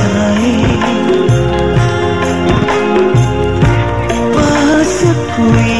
time was a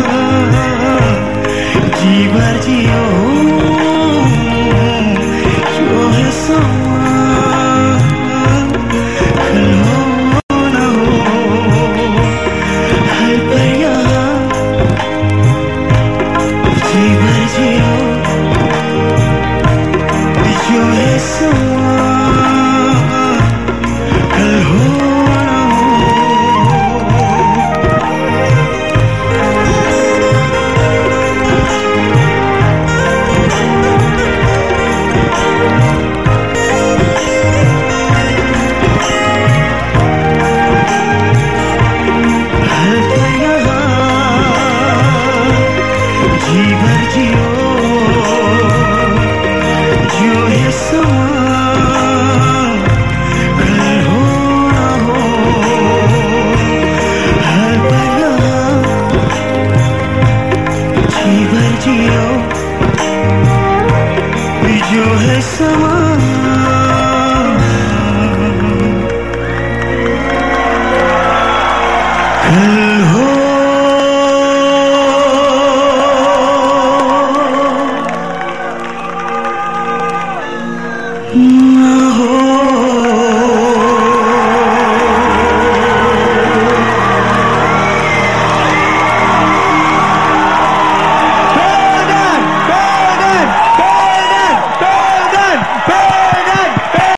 ജീവർ Jeeva Ah.